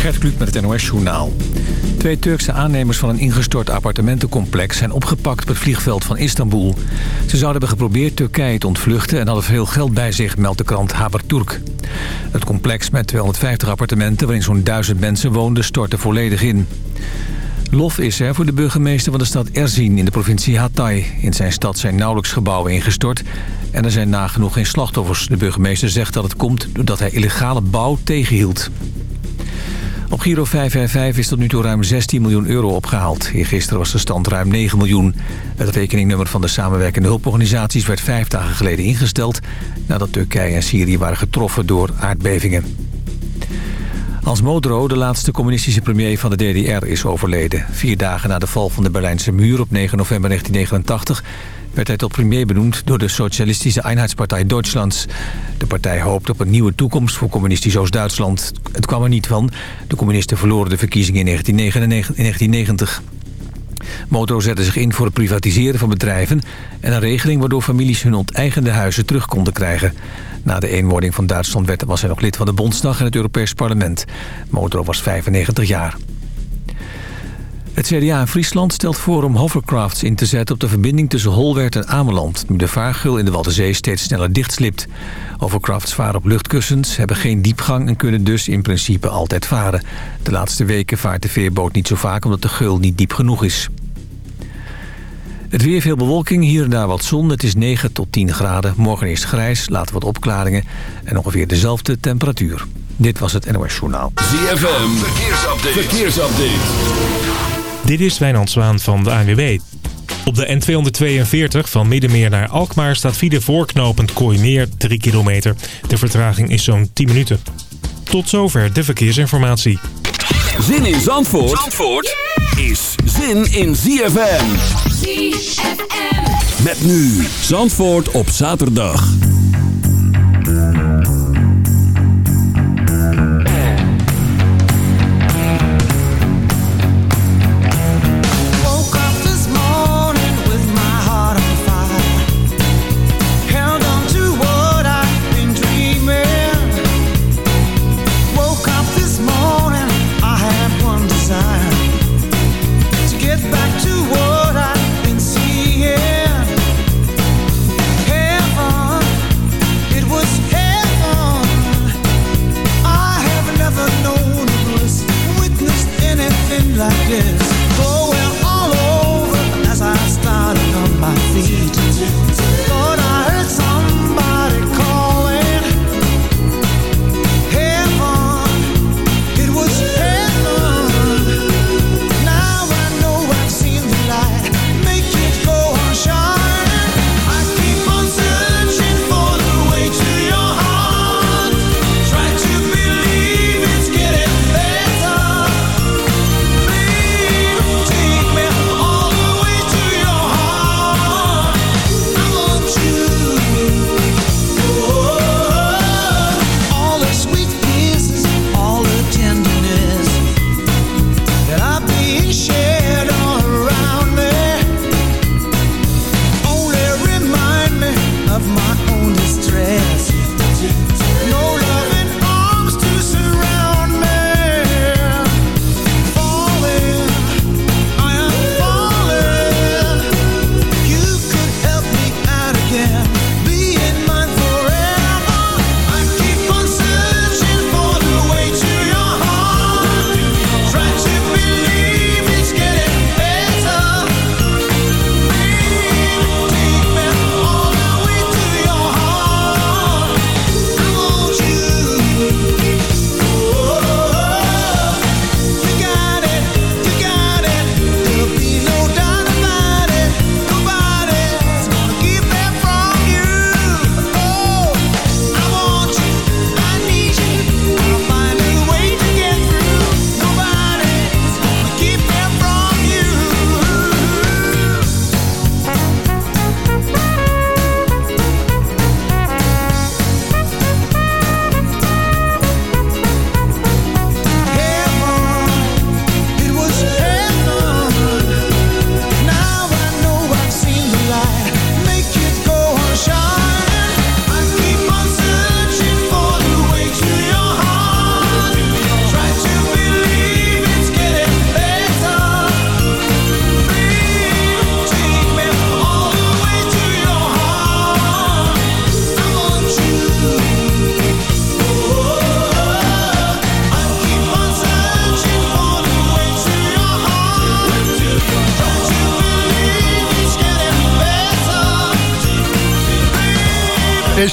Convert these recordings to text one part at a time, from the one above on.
Gert Kluk met het NOS-journaal. Twee Turkse aannemers van een ingestort appartementencomplex... zijn opgepakt op het vliegveld van Istanbul. Ze zouden hebben geprobeerd Turkije te ontvluchten... en hadden veel geld bij zich, meldt de krant Haberturk. Het complex met 250 appartementen... waarin zo'n duizend mensen woonden, stortte volledig in. Lof is er voor de burgemeester van de stad Erzin in de provincie Hatay. In zijn stad zijn nauwelijks gebouwen ingestort... en er zijn nagenoeg geen slachtoffers. De burgemeester zegt dat het komt doordat hij illegale bouw tegenhield. Op Giro 555 is tot nu toe ruim 16 miljoen euro opgehaald. Gisteren was de stand ruim 9 miljoen. Het rekeningnummer van de samenwerkende hulporganisaties werd vijf dagen geleden ingesteld... nadat Turkije en Syrië waren getroffen door aardbevingen. Hans Modro, de laatste communistische premier van de DDR, is overleden. Vier dagen na de val van de Berlijnse muur op 9 november 1989 werd hij tot premier benoemd door de Socialistische Einheidspartij Duitslands. De partij hoopt op een nieuwe toekomst voor communistisch Oost-Duitsland. Het kwam er niet van. De communisten verloren de verkiezingen in 1990. Moto zette zich in voor het privatiseren van bedrijven... en een regeling waardoor families hun onteigende huizen terug konden krijgen. Na de eenwording van Duitsland werd, was hij nog lid van de Bondsdag en het Europees Parlement. Moto was 95 jaar. Het CDA in Friesland stelt voor om hovercrafts in te zetten... op de verbinding tussen Holwert en Ameland... nu de vaargul in de Waddenzee steeds sneller dichtslipt. Hovercrafts varen op luchtkussens, hebben geen diepgang... en kunnen dus in principe altijd varen. De laatste weken vaart de veerboot niet zo vaak... omdat de gul niet diep genoeg is. Het weer veel bewolking, hier en daar wat zon. Het is 9 tot 10 graden. Morgen is grijs, later wat opklaringen... en ongeveer dezelfde temperatuur. Dit was het NOS Journaal. ZFM, verkeersupdate. verkeersupdate. Dit is Wijnand Zwaan van de ANWB. Op de N242 van Middenmeer naar Alkmaar staat file voorknopend Kooimeer 3 kilometer. De vertraging is zo'n 10 minuten. Tot zover de verkeersinformatie. Zin in Zandvoort, Zandvoort is zin in ZFM. ZFM. Met nu Zandvoort op zaterdag.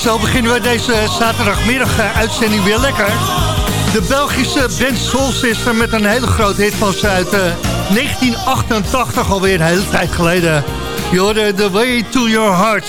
Zo beginnen we deze zaterdagmiddag eh, uitzending weer lekker. De Belgische band Soul Sister met een hele grote hit van ze uit 1988, eh, alweer een hele tijd geleden. Je hoorde The Way to Your Heart.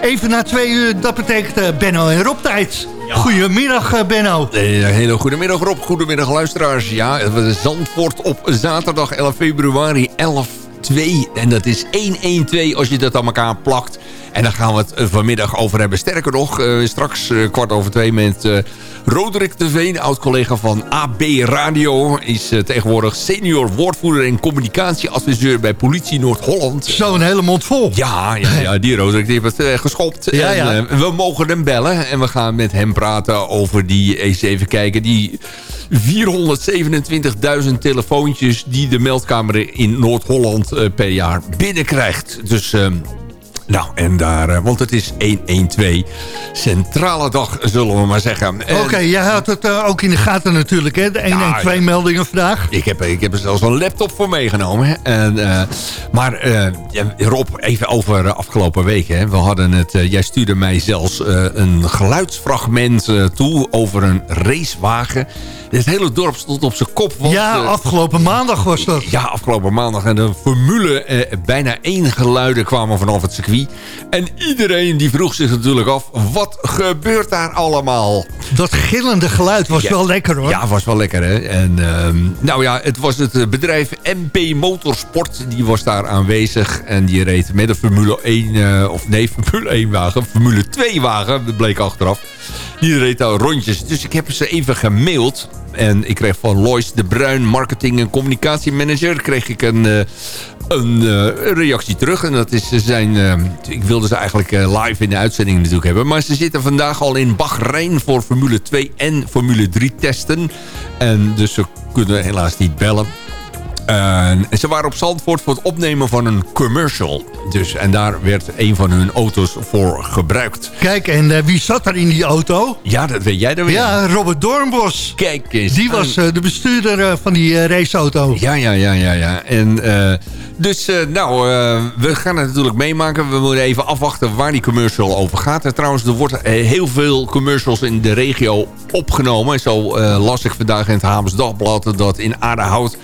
Even na twee uur, dat betekent uh, Benno en Rob tijd. Goedemiddag Benno. Een hele goedemiddag Rob, goedemiddag luisteraars. Ja, Zandvoort op zaterdag 11 februari 11 2. En dat is 112 als je dat aan elkaar plakt. En daar gaan we het vanmiddag over hebben. Sterker nog, uh, straks uh, kwart over twee met Roderick de Veen, oud-collega van AB Radio. Is tegenwoordig senior woordvoerder en communicatieadviseur bij Politie Noord-Holland. Zo'n hele mond vol. Ja, ja, ja die Roderick die heeft het geschopt. Ja, en, we mogen hem bellen en we gaan met hem praten over die, eens even kijken, die 427.000 telefoontjes die de meldkamer in Noord-Holland per jaar binnenkrijgt. Dus ehm, nou, en daar, eh, want het is 112 centrale dag, zullen we maar zeggen. Oké, jij had het uh, ook in de gaten natuurlijk, hè? De 112 meldingen vandaag. Ik heb, ik heb er zelfs een laptop voor meegenomen. En, uh, maar Rob, even over afgelopen weken. Hè? We hadden het, jij stuurde mij zelfs een geluidsfragment toe over een racewagen het hele dorp stond op zijn kop. ja, afgelopen maandag was dat. Ja, afgelopen maandag. En de formule, eh, bijna één geluiden kwamen vanaf het circuit. En iedereen die vroeg zich natuurlijk af, wat gebeurt daar allemaal? Dat gillende geluid was wel lekker hoor. Ja, was wel lekker hè. En ehm, nou ja, het was het bedrijf MP Motorsport. Die was daar aanwezig. En die reed met een Formule 1, uh, eh, of nee, Formule 1 wagen. Formule 2 wagen, dat bleek achteraf. Die reed daar rondjes. Dus ik heb ze even gemaild. En ik kreeg van Lois de Bruin, marketing- en communicatiemanager... kreeg ik een, uh, een reactie terug. En dat is zijn... Uh, ik wilde ze eigenlijk live in de uitzending natuurlijk hebben. Maar ze zitten vandaag al in Bahrein voor Formule 2 en Formule 3 testen. En dus ze kunnen helaas niet bellen. En ze waren op Zandvoort voor het opnemen van een commercial. Dus, en daar werd een van hun auto's voor gebruikt. Kijk, en uh, wie zat er in die auto? Ja, dat weet jij dan weer. Ja, Robert Doornbos. Kijk eens. Die was uh, de bestuurder van die raceauto. Ja, ja, ja, ja. ja. En, dus, nou, we gaan het natuurlijk meemaken. We moeten even afwachten waar die commercial over gaat. En trouwens, er wordt heel veel commercials in de regio opgenomen. Zo las ik vandaag in het Dagblad dat in Aardehout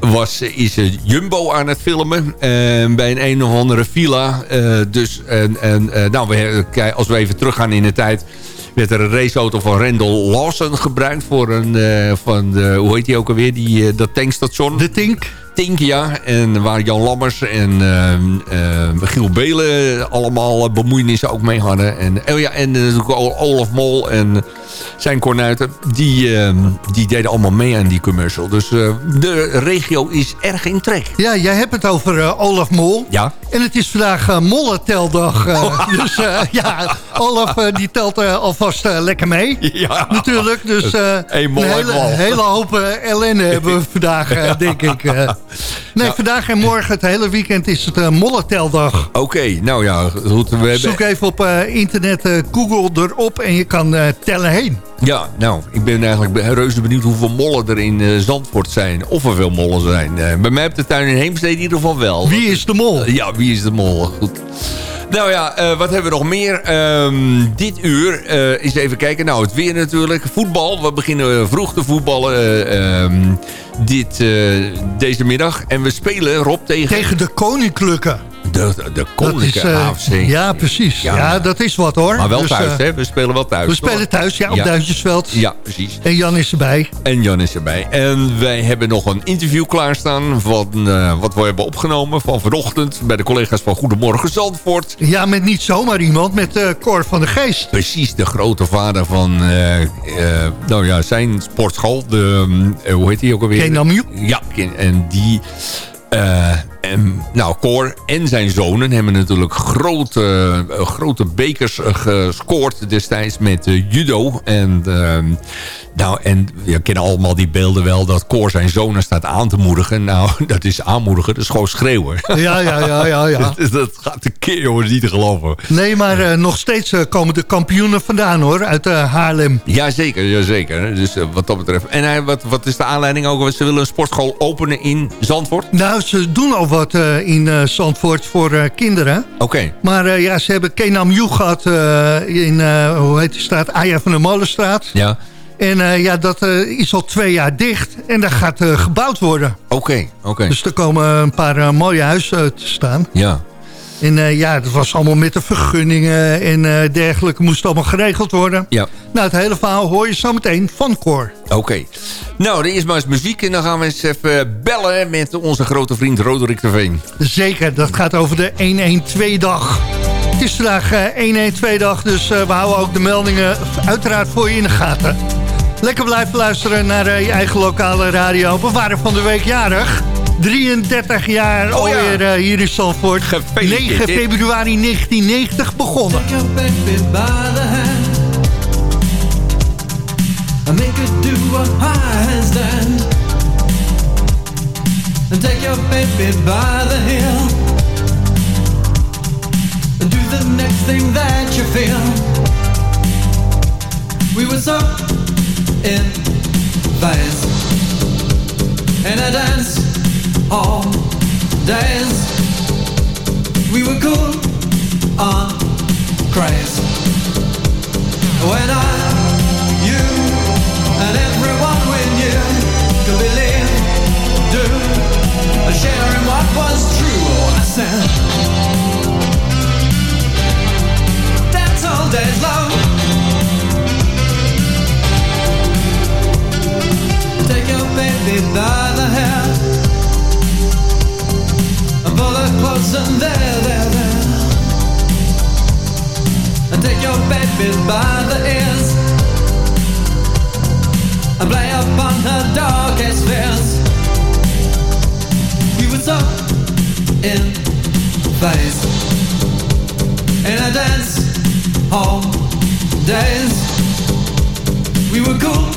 was, is Jumbo aan het filmen. Bij een een of andere villa. Dus, en, en, nou, we, als we even teruggaan in de tijd werd er een raceauto van Randall Lawson gebruikt voor een, van de, hoe heet die ook alweer, die, dat tankstation. De Tink. Tink, ja. En waar Jan Lammers en uh, Giel Belen allemaal bemoeienissen ook mee hadden. En, oh ja, en natuurlijk Olaf Mol en zijn kornuiten. Die, ehm, die deden allemaal mee aan die commercial. Dus uh, de regio is erg in trek. Ja, jij hebt het over uh, Olaf Mol. Ja. En het is vandaag uh, mollenteldag. Oh. Dus ja, Olaf die telt alvast lekker mee. Ja. Natuurlijk. Dus een hele, hele hoop ellende hebben we vandaag, denk ik. nee, vandaag en morgen, het hele weekend, is het mollenteldag. Oké, nou ja. Goed, we hebben... Zoek even op internet Google erop en je kan tellen heen. Ja, nou, ik ben eigenlijk reuze benieuwd hoeveel mollen er in uh, Zandvoort zijn. Of er veel mollen zijn. Uh, bij mij op de tuin in Heemstede in ieder geval wel. Wie is de mol? Uh, ja, wie is de mol? Goed. Nou ja, wat hebben we nog meer? Um, dit uur eens even kijken. Nou, het weer natuurlijk. Voetbal. We beginnen vroeg te voetballen um, dit, deze middag. En we spelen, Rob, tegen... Tegen de Koninklijke. De, de koninklijke uh, AFC. Ja, precies. Ja. ja. dat is wat hoor. Maar wel dus, thuis, hè? We spelen wel thuis. We spelen thuis, ja, op ja. Ja, precies. En Jan is erbij. En Jan is erbij. En wij hebben nog een interview klaarstaan... van uh, wat we hebben opgenomen van vanochtend... bij de collega's van Goedemorgen Zandvoort. Ja, met niet zomaar iemand, met Cor van de Geest. Precies, de grote vader van nou ja, zijn sportschool. De, hoe heet hij ook alweer? Ja, en die... Uh, en, nou, Cor en zijn zonen hebben natuurlijk grote, uh, grote bekers uh, gescoord destijds met judo. En ehm, nou, en we kennen allemaal die beelden wel dat Cor zijn zonen staat aan te moedigen. Nou, dat is aanmoedigen, dat is gewoon schreeuwen. Ja, ja, ja, ja. ja. dat, dat, gaat de keer, jongens, niet te geloven. Nee, maar uh, nog steeds komen de kampioenen vandaan, hoor, uit uh, Haarlem. Jazeker, jazeker. Dus wat dat betreft. En wat, wat is de aanleiding ook? Ze willen een sportschool openen in Zandvoort? Nou, ze doen al wat in Zandvoort voor kinderen. Oké. Maar ja, ze hebben Kenam Yu gehad in, hoe heet die straat? Aya van de Molenstraat. Ja. En ja, dat is al twee jaar dicht. En daar gaat gebouwd worden. Oké, oké. Dus er komen een paar mooie huizen te staan. Ja. En uh, ja, het was allemaal met de vergunningen en uh, dergelijke. Moest allemaal geregeld worden. Ja. Nou, het hele verhaal hoor je zo meteen van Cor. Oké. Nou, er is maar eens muziek. En dan gaan we eens even bellen met onze grote vriend Roderick de Veen. Zeker, dat gaat over de 112-dag. Het is vandaag 112-dag, dus uh, we houden ook de meldingen uiteraard voor je in de gaten. Lekker blijven luisteren naar je eigen lokale radio. We waren van de week jarig. 33 jaar oh, alweer ja. uh, hier in Zandvoort. 9 februari 1990 begonnen. And make it do a handstand And take your baby by the heel And do the next thing that you feel. We were so in phase And I dance all days. We were cool on craze. When I, you, and everyone we knew could believe, do, sharing what was true. Oh, I said, that's all days love. Take your baby by the hair her and there, there, there. And take your baby by the ears and play upon her darkest fears. We were so in phase in a dance hall days. We were cool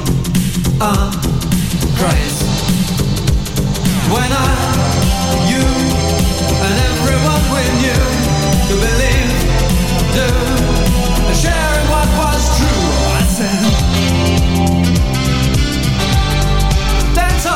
on craze when I you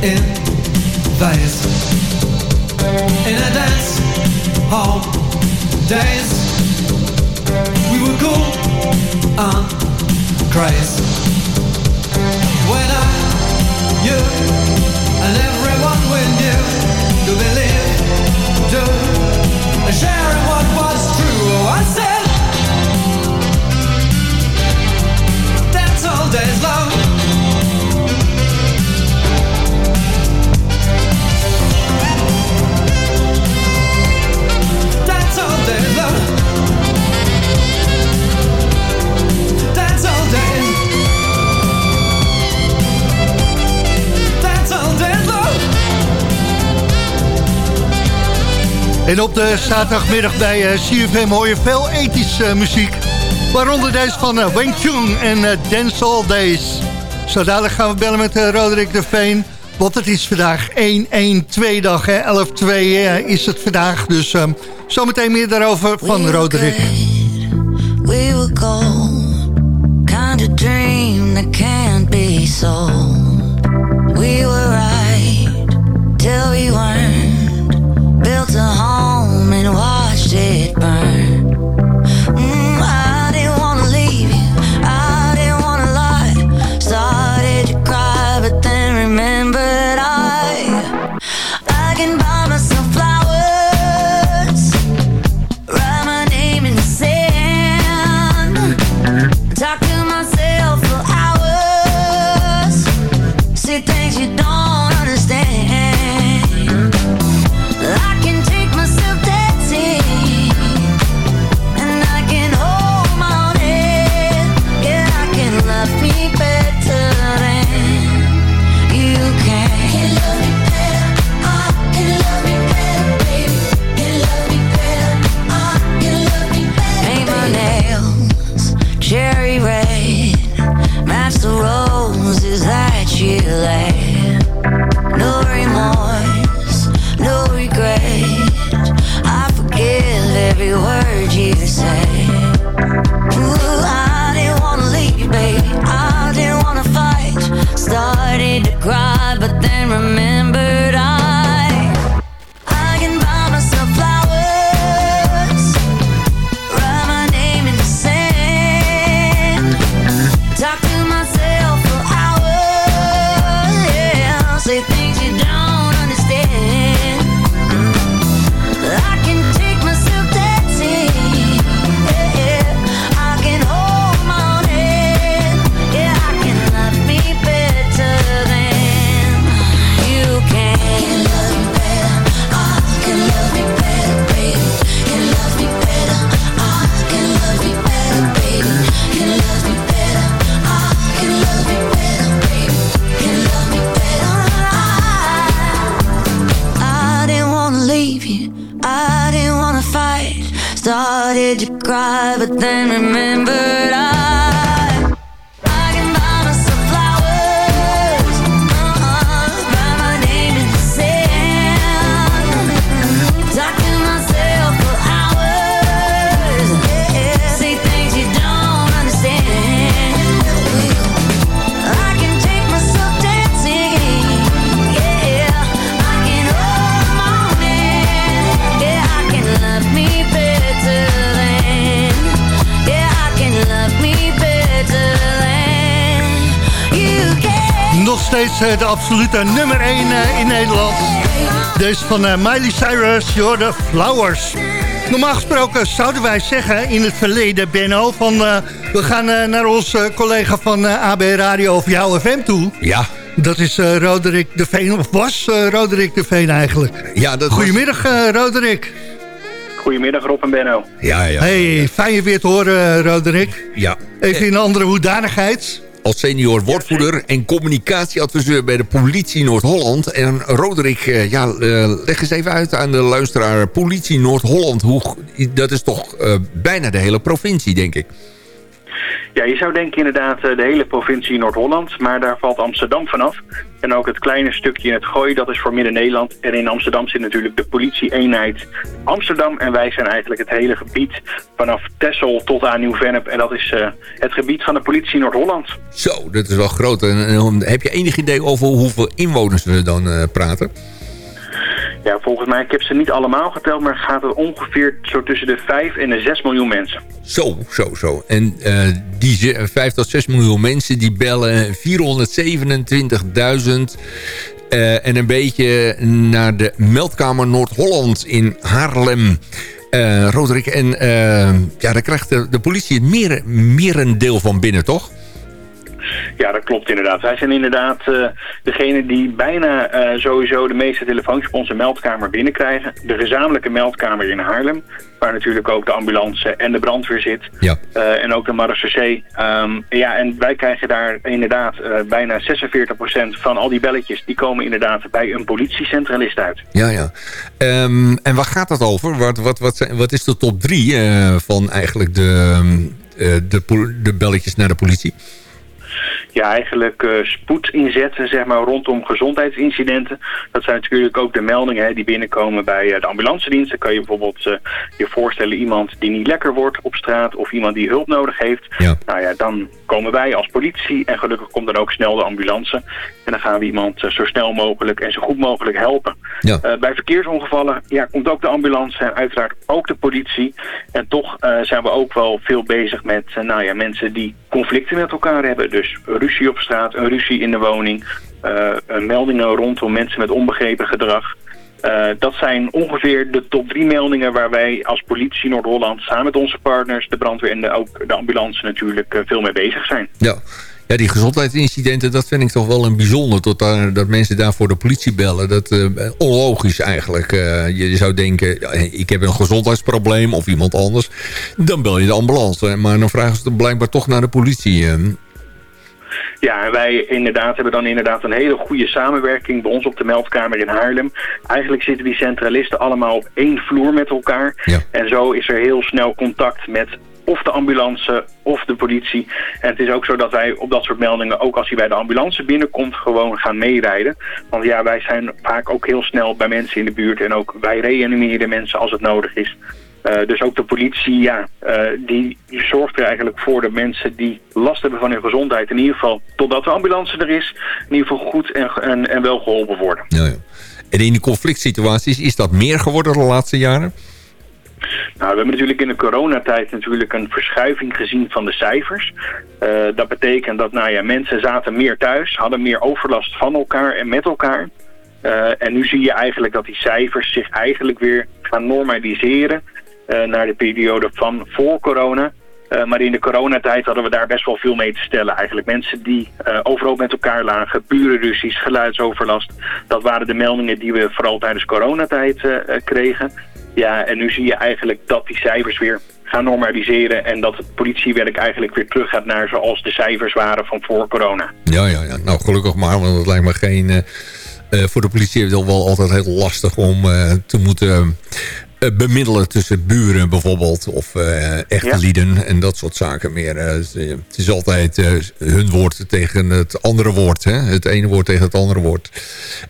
in phase in a dance hall days. We were cool and crazy. When I, you, and everyone we knew to believe, do, sharing what was true. Oh, I said. That's all days long En op de zaterdagmiddag bij uh, CFM hoor je veel ethische uh, muziek. Waaronder deze van uh, Wing Chun en Dance All Days. Zo dadelijk gaan we bellen met Roderick de Veen. Want het is vandaag 1-1-2-dag, 11-2 is het vandaag. Dus um, zometeen meer daarover van we Roderick. we were gold, kind of dream that can't be sold. We were right, till we weren't. Built a home and watched it burn. did you cry? But then remember. Eh, de absolute nummer 1 eh, in Nederland. Deze van eh, Miley Cyrus, You're the Flowers. Normaal gesproken zouden wij zeggen in het verleden, Benno... van we gaan naar onze collega van AB Radio of jouw FM toe. Ja. Dat is Roderick de Veen, of was Roderick de Veen eigenlijk. Ja, dat Goedemiddag was... Roderick. Goedemiddag Rob en Benno. Ja, ja. Hey, fijn je weer te horen Roderick. Ja. Even in een andere hoedanigheid als senior woordvoerder en communicatieadviseur bij de politie Noord-Holland. En Roderick, eh, ja, eh, leg eens even uit aan de luisteraar. Politie Noord-Holland, dat is toch uh, bijna de hele provincie, denk ik. Ja, je zou denken inderdaad de hele provincie Noord-Holland, maar daar valt Amsterdam vanaf. En ook het kleine stukje in het Gooi, dat is voor Midden-Nederland. En in Amsterdam zit natuurlijk de politie-eenheid Amsterdam. En wij zijn eigenlijk het hele gebied vanaf Texel tot aan Nieuw-Vennep. En dat is uh, het gebied van de politie Noord-Holland. Zo, dat is wel groot. En, heb je enig idee over hoeveel inwoners we dan uh, praten? Ja, volgens mij, ik heb ze niet allemaal geteld, maar gaat het ongeveer zo tussen de 5 en de 6 miljoen mensen. Zo, zo, zo. En uh, die 5 tot 6 miljoen mensen, die bellen 427.000 uh, en een beetje naar de meldkamer Noord-Holland in Haarlem. Uh, Roderick, en ja, daar krijgt de, de politie het meer, merendeel van binnen, toch? Ja, dat klopt inderdaad. Wij zijn inderdaad uh, degene die bijna uh, sowieso de meeste telefoons op onze meldkamer binnenkrijgen. De gezamenlijke meldkamer in Haarlem, waar natuurlijk ook de ambulance en de brandweer zit. Ja. Uh, en ook de marechaussee. Um, ja, en wij krijgen daar inderdaad bijna 46% van al die belletjes, die komen inderdaad bij een politiecentralist uit. Ja, ja. Um, en waar gaat dat over? Wat, wat, wat, wat is de top 3 van eigenlijk de, de, de belletjes naar de politie? Ja, eigenlijk uh, spoed inzetten zeg maar, rondom gezondheidsincidenten. Dat zijn natuurlijk ook de meldingen hè, die binnenkomen bij uh, de ambulancedienst. Dan kan je bijvoorbeeld uh, je voorstellen iemand die niet lekker wordt op straat of iemand die hulp nodig heeft. Ja. Nou ja, dan komen wij als politie en gelukkig komt dan ook snel de ambulance. En dan gaan we iemand zo snel mogelijk en zo goed mogelijk helpen. Ja. bij verkeersongevallen ja, komt ook de ambulance en uiteraard ook de politie. En toch zijn we ook wel veel bezig met nou ja, mensen die conflicten met elkaar hebben. Dus ruzie op straat, een ruzie in de woning, uh, meldingen rondom mensen met onbegrepen gedrag. Uh, dat zijn ongeveer de top drie meldingen waar wij als politie Noord-Holland samen met onze partners, de brandweer en de, ook de ambulance natuurlijk uh, veel mee bezig zijn. Ja. Ja, die gezondheidsincidenten, dat vind ik toch wel een bijzonder. Tot dat mensen daarvoor de politie bellen. Dat uh, onlogisch eigenlijk. Je zou denken, ik heb een gezondheidsprobleem of iemand anders. Dan bel je de ambulance. Maar dan vragen ze blijkbaar toch naar de politie. Ja, en wij inderdaad hebben dan inderdaad een hele goede samenwerking bij ons op de meldkamer in Haarlem. Eigenlijk zitten die centralisten allemaal op één vloer met elkaar. Ja. En zo is er heel snel contact met of de ambulance of de politie. En het is ook zo dat wij op dat soort meldingen, ook als hij bij de ambulance binnenkomt, gewoon gaan meerijden. Want ja, wij zijn vaak ook heel snel bij mensen in de buurt en ook wij reanimeren mensen als het nodig is. Uh, dus ook de politie, ja, uh, die zorgt er eigenlijk voor de mensen die last hebben van hun gezondheid. In ieder geval totdat de ambulance er is, in ieder geval goed en, en, en wel geholpen worden. Ja, ja. En in die conflict situaties, is dat meer geworden de laatste jaren? Nou, we hebben natuurlijk in de coronatijd natuurlijk een verschuiving gezien van de cijfers. Uh, dat betekent dat nou ja, mensen zaten meer thuis, hadden meer overlast van elkaar en met elkaar. Uh, en nu zie je eigenlijk dat die cijfers zich eigenlijk weer gaan normaliseren naar de periode van voor corona. Uh, maar in de coronatijd hadden we daar best wel veel mee te stellen eigenlijk. Mensen die uh, overal met elkaar lagen, burenruzies, geluidsoverlast. Dat waren de meldingen die we vooral tijdens coronatijd uh, kregen. Ja, en nu zie je eigenlijk dat die cijfers weer gaan normaliseren... en dat het politiewerk eigenlijk weer terug gaat naar zoals de cijfers waren van voor corona. Ja, ja, ja. nou gelukkig maar, want het lijkt me geen... Voor de politie is het wel altijd heel lastig om te moeten eh, bemiddelen tussen buren bijvoorbeeld. Of uh, echte Ja. lieden en dat soort zaken meer. Eh, het, eh, is altijd eh, hun woord tegen het andere woord. Hè? Het ene woord tegen het andere woord.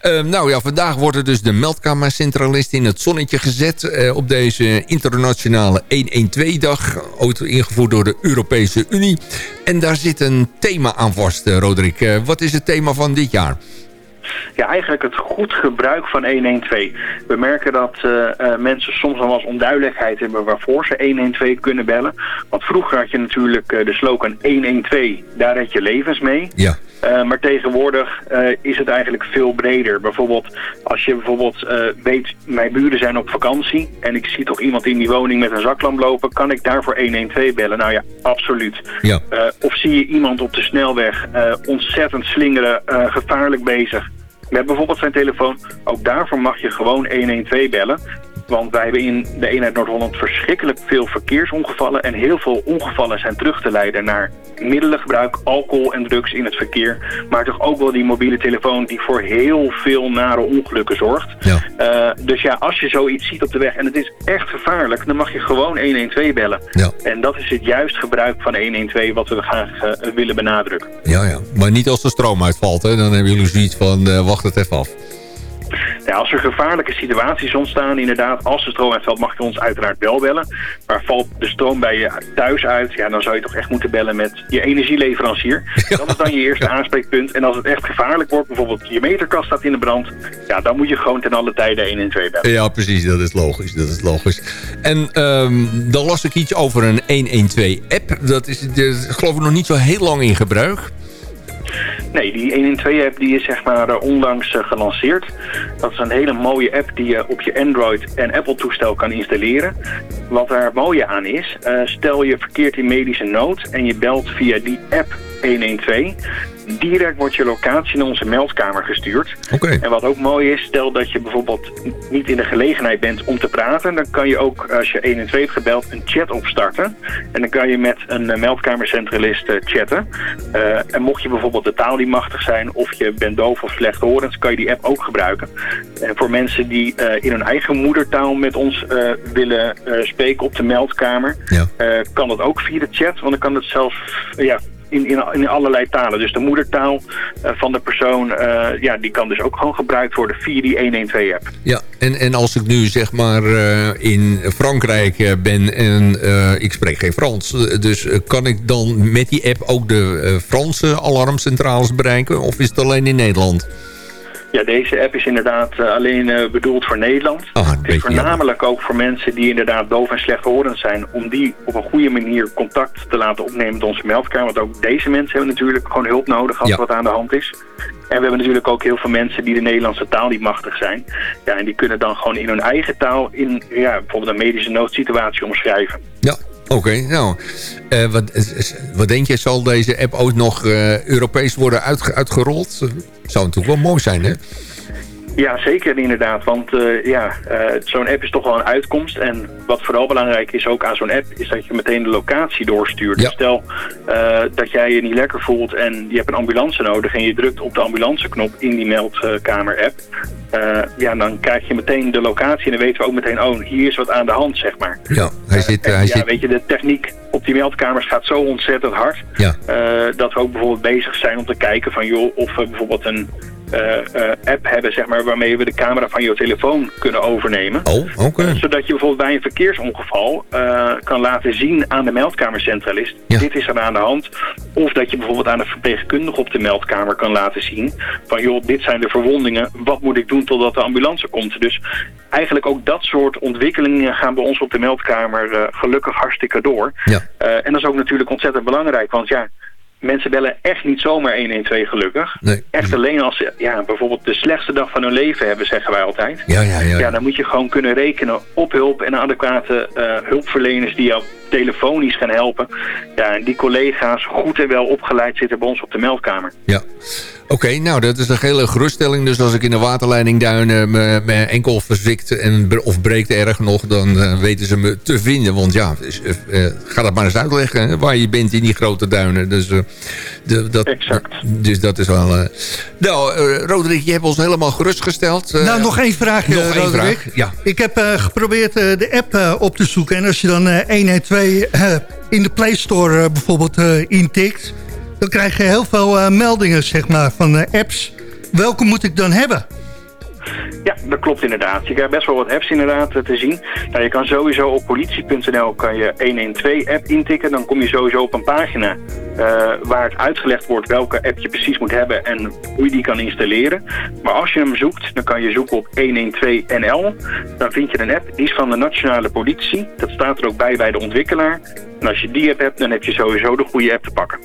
Eh, nou ja, vandaag wordt er dus de meldkamercentralist in het zonnetje gezet... eh, op deze internationale 112-dag. Ooit ingevoerd door de Europese Unie. En daar zit een thema aan vast, eh, Roderick. Eh, wat is het thema van dit jaar? Ja, eigenlijk het goed gebruik van 112. We merken dat eh, eh, mensen soms nog wel eens onduidelijkheid hebben waarvoor ze 112 kunnen bellen. Want vroeger had je natuurlijk eh, de slogan 112, daar red je levens mee. Ja. Maar tegenwoordig is het eigenlijk veel breder. Bijvoorbeeld als je bijvoorbeeld weet, mijn buren zijn op vakantie en ik zie toch iemand in die woning met een zaklamp lopen, kan ik daarvoor 112 bellen? Nou ja, absoluut. Ja. Of zie je iemand op de snelweg ontzettend slingeren, gevaarlijk bezig. Met bijvoorbeeld zijn telefoon. Ook daarvoor mag je gewoon 112 bellen. Want wij hebben in de eenheid Noord-Holland verschrikkelijk veel verkeersongevallen. En heel veel ongevallen zijn terug te leiden naar middelengebruik, alcohol en drugs in het verkeer. Maar toch ook wel die mobiele telefoon die voor heel veel nare ongelukken zorgt. Ja. Eh, dus ja, als je zoiets ziet op de weg en het is echt gevaarlijk, dan mag je gewoon 112 bellen. Ja. En dat is het juist gebruik van 112 wat we graag eh, willen benadrukken. Ja, ja. Maar niet als de stroom uitvalt, hè? Dan hebben jullie zoiets van, eh, wacht het even af. Ja, als er gevaarlijke situaties ontstaan, inderdaad, als de stroom uitvalt, mag je ons uiteraard wel bellen. Maar valt de stroom bij je thuis uit, ja, dan zou je toch echt moeten bellen met je energieleverancier. Dat is dan je eerste aanspreekpunt. En als het echt gevaarlijk wordt, bijvoorbeeld je meterkast staat in de brand, ja, dan moet je gewoon ten alle tijde 112 bellen. Ja, precies. Dat is logisch. Dat is logisch. En ehm, dan las ik iets over een 112-app. Dat is, de, geloof ik, nog niet zo heel lang in gebruik. Nee, die 112-app die is zeg maar eh, onlangs eh, gelanceerd. Dat is een hele mooie app die je op je Android en Apple toestel kan installeren. Wat daar mooie aan is, eh, stel je verkeert in medische nood en je belt via die app 112. Direct wordt je locatie naar onze meldkamer gestuurd. Oké. En wat ook mooi is, stel dat je bijvoorbeeld niet in de gelegenheid bent om te praten, dan kan je ook, als je 112 hebt gebeld, een chat opstarten. En dan kan je met een eh, meldkamercentralist eh, chatten. Eh, en mocht je bijvoorbeeld de taal niet machtig zijn, of je bent doof of slechthorend, kan je die app ook gebruiken. En voor mensen die in hun eigen moedertaal met ons willen spreken op de meldkamer, Ja. kan dat ook via de chat, want dan kan het zelfs ja, in, in, in allerlei talen. Dus de moedertaal eh, van de persoon, eh, ja, die kan dus ook gewoon gebruikt worden via die 112-app. Ja, en, en als ik nu zeg maar eh, in Frankrijk ben en ik spreek geen Frans... dus kan ik dan met die app ook de Franse alarmcentrales bereiken? Of is het alleen in Nederland? Ja, deze app is inderdaad eh, alleen eh, bedoeld voor Nederland. Ah, het is voornamelijk ook voor mensen die inderdaad doof en slechthorend zijn... om die op een goede manier contact te laten opnemen met onze meldkamer. Want ook deze mensen hebben natuurlijk gewoon hulp nodig als Ja. wat aan de hand is. En we hebben natuurlijk ook heel veel mensen die de Nederlandse taal niet machtig zijn. Ja, en die kunnen dan gewoon in hun eigen taal in ja, bijvoorbeeld een medische noodsituatie omschrijven. Ja, oké. nou, eh, wat, eh, wat denk je, zal deze app ook nog eh, Europees worden uitge- uitgerold? Zou natuurlijk wel mooi zijn, hè? Ja, zeker inderdaad. Want eh, ja, eh, zo'n app is toch wel een uitkomst. En wat vooral belangrijk is ook aan zo'n app... is dat je meteen de locatie doorstuurt. Ja. Dus stel eh, dat jij je niet lekker voelt en je hebt een ambulance nodig... en je drukt op de ambulanceknop in die meldkamer-app... ja, dan krijg je meteen de locatie en dan weten we ook meteen... oh, hier is wat aan de hand, zeg maar. Ja, hij zit... En hij ja, zit weet je, de techniek op die meldkamers gaat zo ontzettend hard... ja. dat we ook bijvoorbeeld bezig zijn om te kijken van joh, of we bijvoorbeeld een app hebben zeg maar, waarmee we de camera van je telefoon kunnen overnemen. Oh, oké. Zodat je bijvoorbeeld bij een verkeersongeval eh, kan laten zien aan de meldkamercentralist, Ja. dit is er aan de hand. Of dat je bijvoorbeeld aan de verpleegkundige op de meldkamer kan laten zien van joh, dit zijn de verwondingen, wat moet ik doen totdat de ambulance komt. Dus eigenlijk ook dat soort ontwikkelingen gaan bij ons op de meldkamer eh, gelukkig hartstikke door. Ja. Eh, en dat is ook natuurlijk ontzettend belangrijk, want ja, mensen bellen echt niet zomaar 112 gelukkig. Nee. Echt alleen als ze ja, bijvoorbeeld de slechtste dag van hun leven hebben, zeggen wij altijd. Ja, ja, ja. Ja, dan moet je gewoon kunnen rekenen op hulp en adequate eh, hulpverleners die jou telefonisch gaan helpen. Ja, en die collega's goed en wel opgeleid zitten bij ons op de meldkamer. Ja. Oké, nou dat is een hele geruststelling. Dus als ik in de waterleidingduinen me, me enkel verzikt en, of breekt erg nog... dan uh, weten ze me te vinden. Want ja, is, uh, ga dat maar eens uitleggen hè, waar je bent in die grote duinen. Dus, de, dat, exact. dus dat is wel... nou, Roderick, je hebt ons helemaal gerustgesteld. nou, nog één vraagje, nog één vraag. Ja. Ik heb geprobeerd de app op te zoeken. En als je dan 112 in de Play Store bijvoorbeeld intikt dan krijg je heel veel uh, meldingen zeg maar, van uh, apps. Welke moet ik dan hebben? Ja, dat klopt inderdaad. Je krijgt best wel wat apps inderdaad te zien. Nou, je kan sowieso op politie.nl kan je 112-app intikken. Dan kom je sowieso op een pagina waar het uitgelegd wordt welke app je precies moet hebben en hoe je die kan installeren. Maar als je hem zoekt, dan kan je zoeken op 112NL. Dan vind je een app, die is van de nationale politie. Dat staat er ook bij bij de ontwikkelaar. En als je die app hebt, dan heb je sowieso de goede app te pakken.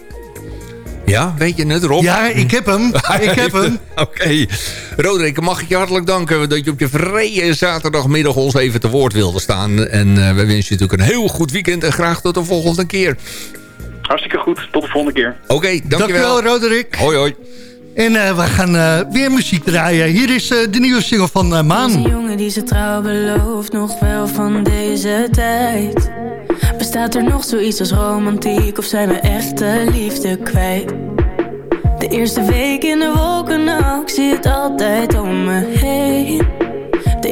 Ja, weet je het, Rob? Ja, ik heb hem. Ik heb hem. Oké. Okay. Roderick, mag ik je hartelijk danken dat je op je vrije zaterdagmiddag ons even te woord wilde staan. En uh, we wensen je natuurlijk een heel goed weekend en graag tot de volgende keer. Hartstikke goed. Tot de volgende keer. Oké, okay, dankjewel. Dankjewel, Roderick. Hoi, hoi. En uh, we gaan uh, weer muziek draaien. Hier is uh, de nieuwe single van Maan. Deze jongen die ze trouw belooft, nog wel van deze tijd. Bestaat er nog zoiets als romantiek of zijn we echte liefde kwijt? De eerste week in de wolken, nou, ik zie het altijd om me heen.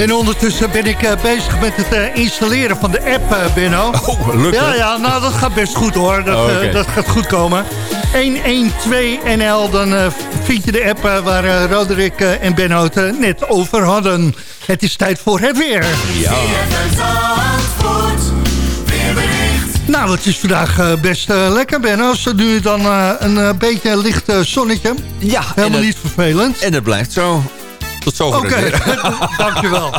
En ondertussen ben ik uh, bezig met het uh, installeren van de app, uh, Benno. Oh, lukt Ja, het? ja, nou dat gaat best goed hoor. Dat, Oh, uh, dat gaat goed komen. 112NL, dan uh, vind je de app uh, waar uh, Roderick uh, en Benno het uh, net over hadden. Het is tijd voor het weer. Ja. Nou, het is vandaag best uh, lekker, Benno. Zo nu dan uh, een uh, beetje licht zonnetje. ja Helemaal het, niet vervelend. En het blijft zo. Tot zover Oké, weer. dankjewel.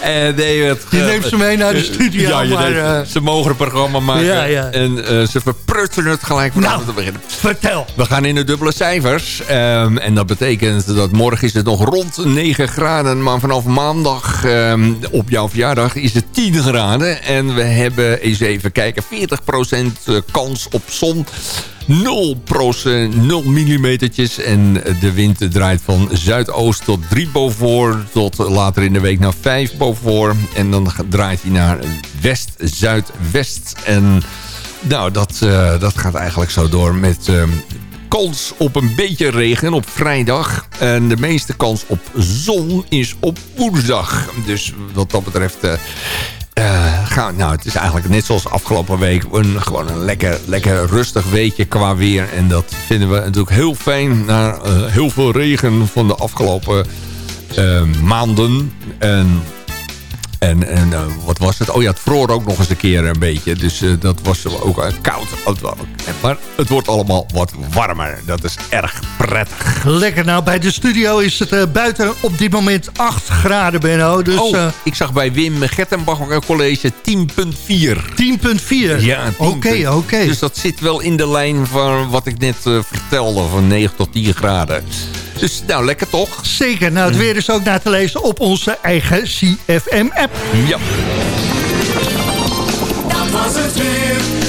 Eh, nee, het, Je neemt ze mee naar de studio, Ja, je maar, neemt- eh, ze mogen een programma maken. Ja, ja. En eh, ze verprutsen het gelijk vanaf Nou. te beginnen. Vertel. We gaan in de dubbele cijfers. Ehm, en dat betekent dat morgen is het nog rond 9 graden. Maar vanaf maandag ehm, op jouw verjaardag is het 10 graden. En we hebben, eens even kijken, 40% kans op zon. 0%, 0 millimetertjes. En de wind draait van zuidoost tot 3 boven. Tot later in de week naar 5 boven. En dan draait hij naar west, zuidwest. En nou, dat, eh, dat gaat eigenlijk zo door met ehm, kans op een beetje regen op vrijdag. En de meeste kans op zon is op woensdag. Dus wat dat betreft... eh, eh, gaan, nou, het is eigenlijk net zoals afgelopen week. Een, gewoon een lekker, lekker rustig weekje qua weer. En dat vinden we natuurlijk heel fijn. Na eh, heel veel regen van de afgelopen eh, maanden. En En, en eh, wat was het? Oh ja, het vroor ook nog eens een keer een beetje. Dus eh, dat was ook uh, koud. Maar het wordt allemaal wat warmer. Dat is erg prettig. Lekker. Nou, bij de studio is het buiten op dit moment 8 graden, Benno. Dus, oh, ik zag bij Wim Gettenbach College 10,4. 10,4? Ja, Oké, oké. Dus dat zit wel in de lijn van wat ik net vertelde. Van 9 tot 10 graden. Dus nou, lekker toch? Zeker. Nou, het weer is ook na te lezen op onze eigen CFM-app. Ja. Dat was het weer.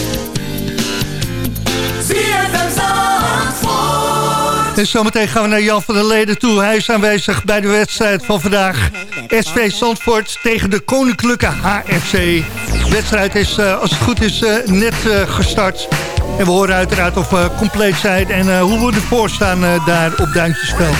En zometeen gaan we naar Jan van der Leden toe. Hij is aanwezig bij de wedstrijd van vandaag. SV Zandvoort tegen de Koninklijke HFC. De wedstrijd is, uh, als het goed is, uh, net uh, gestart. En we horen uiteraard of we compleet zijn en hoe we ervoor staan daar op Duintjesveld.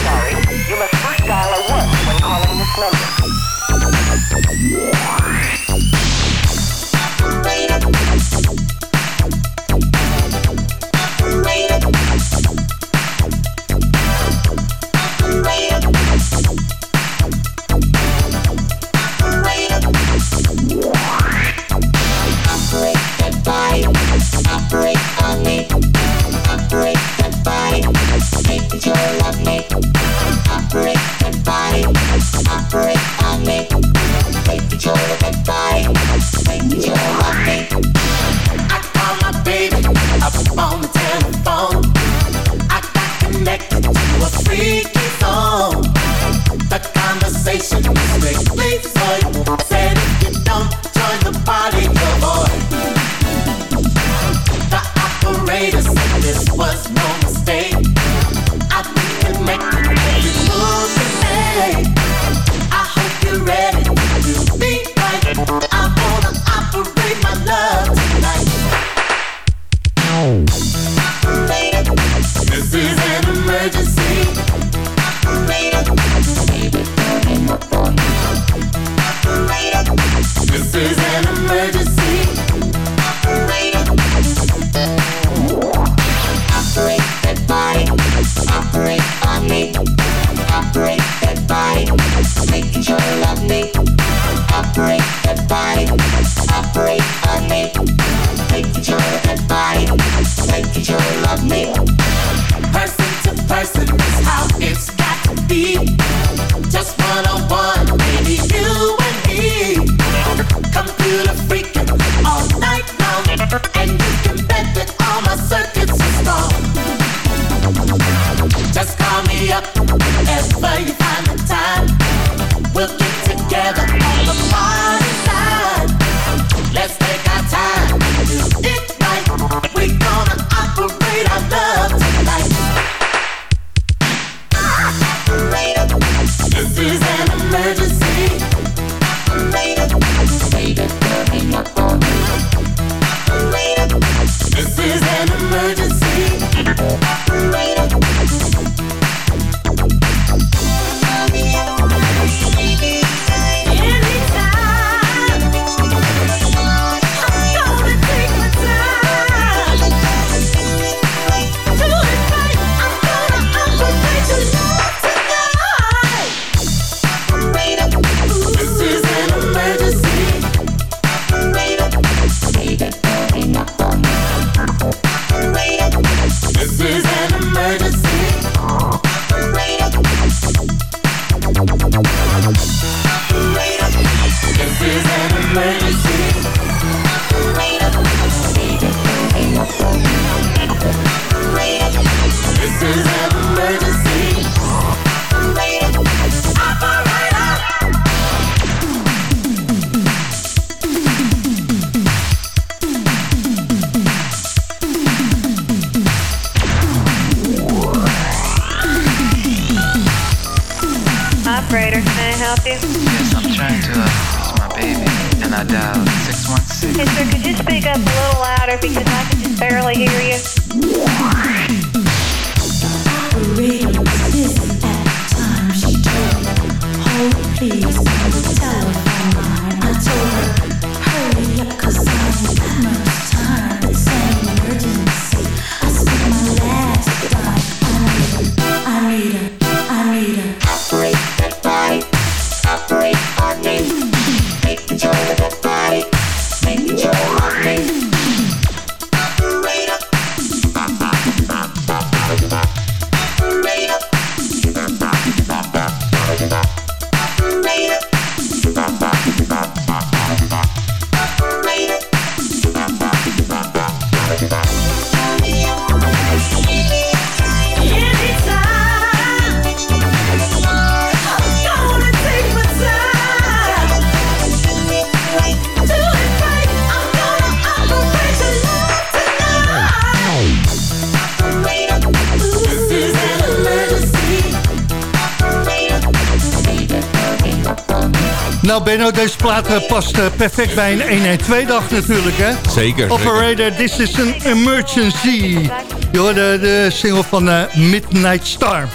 Nou Benno, deze plaat eh, past eh, perfect bij een 112-dag natuurlijk, hè? Zeker. Operator, this is an emergency. Je hoorde de single van eh, Midnight Star.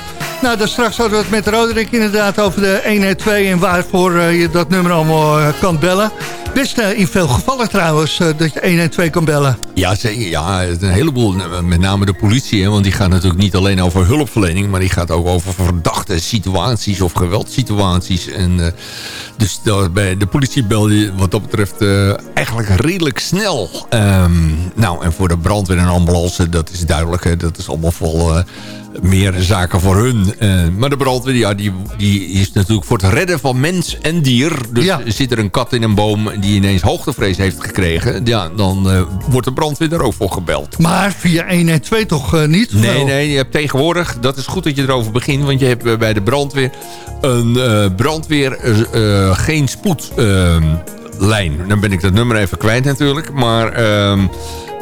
Nou, dan straks hadden we het met Roderick inderdaad over de 112 en waarvoor je dat nummer allemaal kan bellen. Best in veel gevallen trouwens dat je 112 kan bellen. Ja, zeker. Ja, een heleboel. Met name de politie. Hè, want die gaat natuurlijk niet alleen over hulpverlening... maar die gaat ook over verdachte situaties of geweldsituaties. En, dus bij de politie belde je wat dat betreft uh, eigenlijk redelijk snel. Um, nou, en voor de brandweer en ambulance, dat is duidelijk. Hè, dat is allemaal vol uh, meer zaken voor hun. Uh, maar de brandweer, ja, die, die is natuurlijk voor het redden van mens en dier. Dus ja. zit er een kat in een boom die ineens hoogtevrees heeft gekregen. Ja, dan wordt de brandweer er ook voor gebeld. Maar via 112 toch niet? Nee, nee, je hebt tegenwoordig, dat is goed dat je erover begint. Want je hebt bij de brandweer een brandweer uh, geen spoedlijn. Dan ben ik dat nummer even kwijt natuurlijk. Maar uh,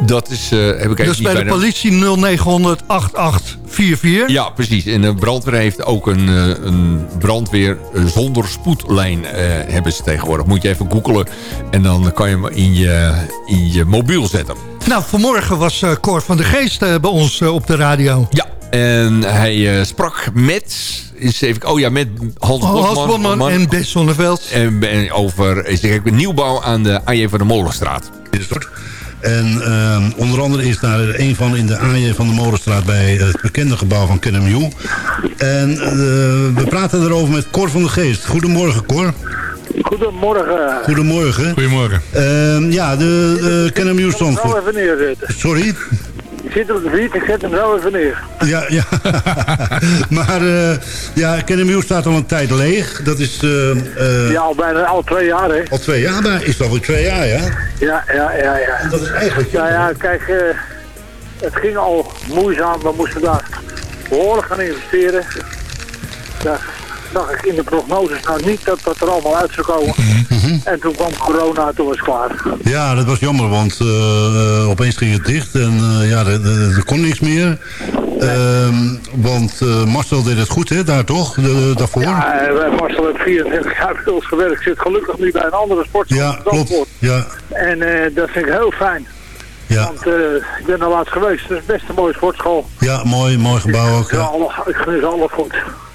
dat is... Uh, heb ik dus bij de politie 0900 8844? Ja, precies. En de brandweer heeft ook een, een brandweer zonder spoedlijn hebben ze tegenwoordig. Moet je even googelen en dan kan je hem in je, in je mobiel zetten. Nou, vanmorgen was uh, Cor van de Geest bij ons op de radio. Ja, en hij sprak met is even, oh ja, met Hans oh, Bosman. en Bess Zonneveld. En, over is er nieuwbouw aan de AJ van de Molenstraat. En uh, onder andere is daar een van in de AJ van de Molenstraat... bij het bekende gebouw van KNMU. En uh, we praten erover met Cor van de Geest. Goedemorgen, Cor. Goedemorgen. Goedemorgen. Goedemorgen. Uh, ja, de uh, KNMU stond voor... even neerzetten. Sorry? Zit op de fiets, ik zet hem zo even neer. Ja, ja. maar uh, ja, Kennemew staat al een tijd leeg. Dat is... Uh, ja, al bijna al twee jaar, hè. Al twee jaar? Maar is dat weer twee jaar, ja? Ja, ja, ja. ja. En dat is eigenlijk... Ja, ja, kijk, het ging al moeizaam. We moesten daar behoorlijk gaan investeren. Ja, zag ik in de prognoses nou niet dat dat er allemaal uit zou komen. En toen kwam corona, toen was het klaar. Ja, dat was jammer, want uh, opeens ging het dicht en uh, ja, er, kon niks meer. Ehm, want uh, Marcel deed het goed, hè, daar toch, de, daarvoor? Ja, Marcel heeft 24 jaar bij ons gewerkt. Zit gelukkig nu bij een andere sport. Ja, klopt. Ja. En dat vind ik heel fijn. Ja. Want ik ben er laatst geweest. Het is best een mooie sportschool. Ja, mooi, mooi gebouw ook. Ja. Ik gun ze alle goed.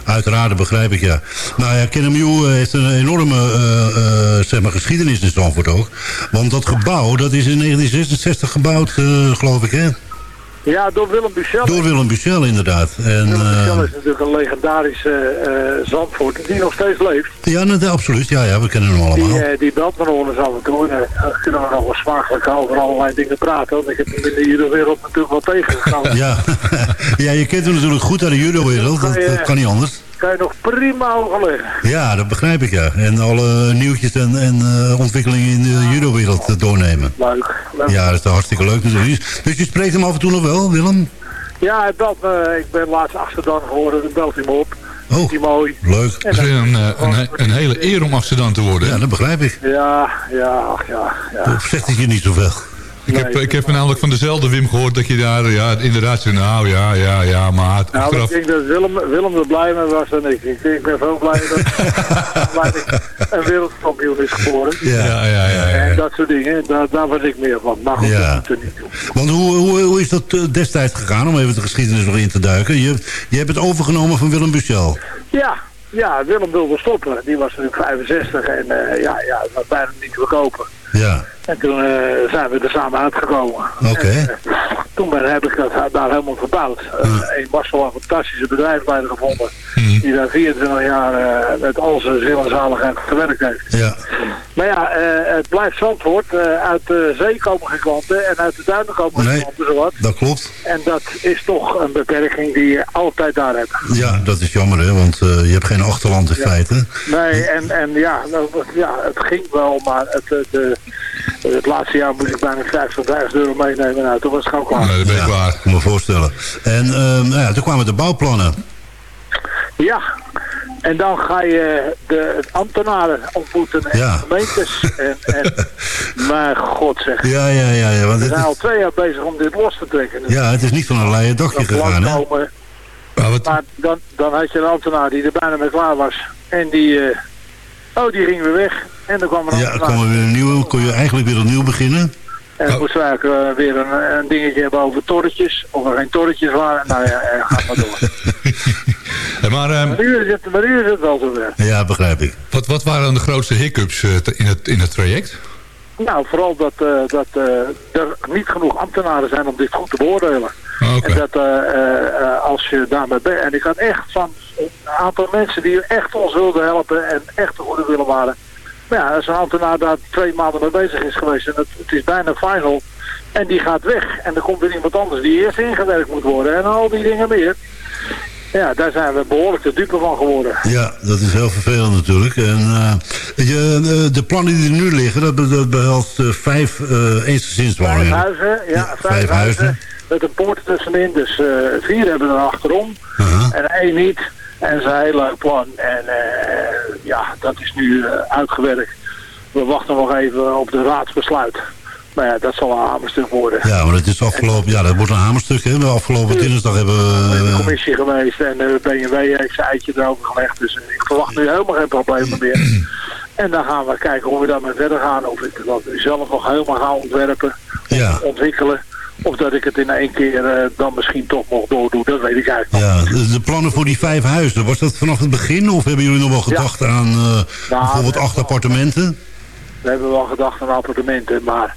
Uiteraard, begrijp ik, ja. Nou ja, Kennemew eh, heeft een enorme uh, uh, zeg maar, geschiedenis in Zandvoort ook. Want dat gebouw, dat is in 1966 gebouwd, geloof ik, hè? Ja, door Willem Buchel. Door Willem Buchel, inderdaad. En, Willem Buchel is natuurlijk een legendarische uh, Zandvoort die nog steeds leeft. Ja, absoluut. Ja, ja, we kennen hem allemaal. Die, uh, die belt me nog eens af en toe. En uh, kunnen we nog wel smakelijk over allerlei dingen praten. Want ik heb hem in de judo-wereld natuurlijk wel tegengekomen. ja. ja, je kent hem natuurlijk goed uit de judo-wereld. Dat, dat kan niet anders kan je nog prima overleggen. Ja, dat begrijp ik, ja. En alle nieuwtjes en, en uh, ontwikkelingen in de judo-wereld doornemen. Leuk, leuk. Ja, dat is hartstikke leuk. Dus, dus je spreekt hem af en toe nog wel, Willem? Ja, hij belt me. Ik ben laatst Amsterdam geworden, dan belt hij me op. Oh, mooi. leuk. Het is een, een, een, een, hele eer om Amsterdam te worden. Ja, dat begrijp ik. Ja, ja, ach ja. ja. Of zegt hij je niet zoveel? Ik, heb, ik heb namelijk van dezelfde Wim gehoord dat je daar ja, inderdaad zei, nou ja, ja, ja, maar... Nou, achteraf... ik denk dat Willem, Willem er blij mee was en ik. Ik, ik ben zo blij dat, dat een wereldkampioen is geboren. Ja, ja, ja. ja, En dat soort dingen, daar, daar was ik meer van. Maar goed, ja. dat er niet toe. Want hoe, hoe, hoe is dat eh, destijds gegaan, om even de geschiedenis nog in te duiken? Je, je hebt het overgenomen van Willem Buchel. Ja, ja, Willem wilde stoppen. Die was natuurlijk 65 en uh, ja, ja, was bijna niet te verkopen. Ja. En toen uh, zijn we er samen uitgekomen. Oké. Okay. Uh, toen ben, heb ik dat daar helemaal verbouwd. Uh, een Marcel een fantastische bedrijfsleider gevonden. Mm. Die daar 24 jaar met al zijn zin en zaligheid gewerkt heeft. Ja. Maar ja, het blijft Zandvoort. uit de zee komen geen klanten en uit de duinen komen geen klanten zowat. dat klopt. En dat is toch een beperking die je altijd daar hebt. Ja, dat is jammer hè, want je hebt geen achterland in ja. feite. Nee, en, en ja, nou, ja, het ging wel, maar het, de, het laatste jaar moest ik bijna 50.000 euro meenemen. Nou, toen was het gewoon klaar. Nee, dat ben ik klaar. Ik kan me voorstellen. En uh, nou ja, toen kwamen de bouwplannen. Ja, en dan ga je de ambtenaren ontmoeten en ja. gemeentes. En, en, maar god zeg. Ja, ja, ja. ja want We zijn al twee jaar bezig om dit los te trekken. Dus ja, het is niet van een leien dakje gegaan, hè? Maar, wat... maar dan, dan had je een ambtenaar die er bijna mee klaar was. En die... Uh, Oh, die gingen weer weg. En dan kwam er een Ja, andere kwam er weer een nieuwe. Kon je eigenlijk weer opnieuw beginnen. En dan moesten we eigenlijk eh, weer een, een dingetje hebben over torretjes. Of er geen torretjes waren. Nou ja, eh, ga maar door. Eh, Maar eh, maar, nu is het, maar nu is het wel zover. Ja, begrijp ik. wat, wat waren dan de grootste hiccups eh, in, het, in het traject? Nou, vooral dat, eh, dat eh, er niet genoeg ambtenaren zijn om dit goed te beoordelen. Oh, Oké. En dat eh, eh, eh, als je daarmee bent... En ik had echt van een aantal mensen die echt ons wilden helpen en echt de goede willen waren. Maar ja, als een ambtenaar daar twee maanden mee bezig is geweest en het, het is bijna final... En die gaat weg en er komt weer iemand anders die eerst ingewerkt moet worden en al die dingen meer. Ja, daar zijn we behoorlijk de dupe van geworden. Ja, dat is heel vervelend natuurlijk. En, eh, je, eh, de plannen die er nu liggen, dat, dat behelst eh, vijf uh, eensgezinswoningen. Vijf huizen, ja, vijf, huizen. Met een poort tussenin, dus vier hebben er achterom en één niet. En dat een heel leuk plan. En eh, ja, dat is nu eh, uitgewerkt. We wachten nog even op de raadsbesluit. Maar ja, dat zal een hamerstuk worden. Ja, maar het is afgelopen, ja, dat wordt een hamerstuk. Hè. Afgelopen dinsdag hebben we... in de eh, commissie geweest en de BMW heeft zijn eitje erover gelegd. Dus ik verwacht nu helemaal geen problemen meer. En dan gaan we kijken hoe we daarmee verder gaan. Of ik dat zelf nog helemaal ga ontwerpen, ja, ontwikkelen. Of dat ik het in één keer eh, dan misschien toch nog doordoe. Dat weet ik eigenlijk nog. ja, de, de plannen voor die vijf huizen, was dat vanaf het begin? Of hebben jullie nog wel gedacht aan eh, bijvoorbeeld we acht appartementen? We hebben wel gedacht aan appartementen, maar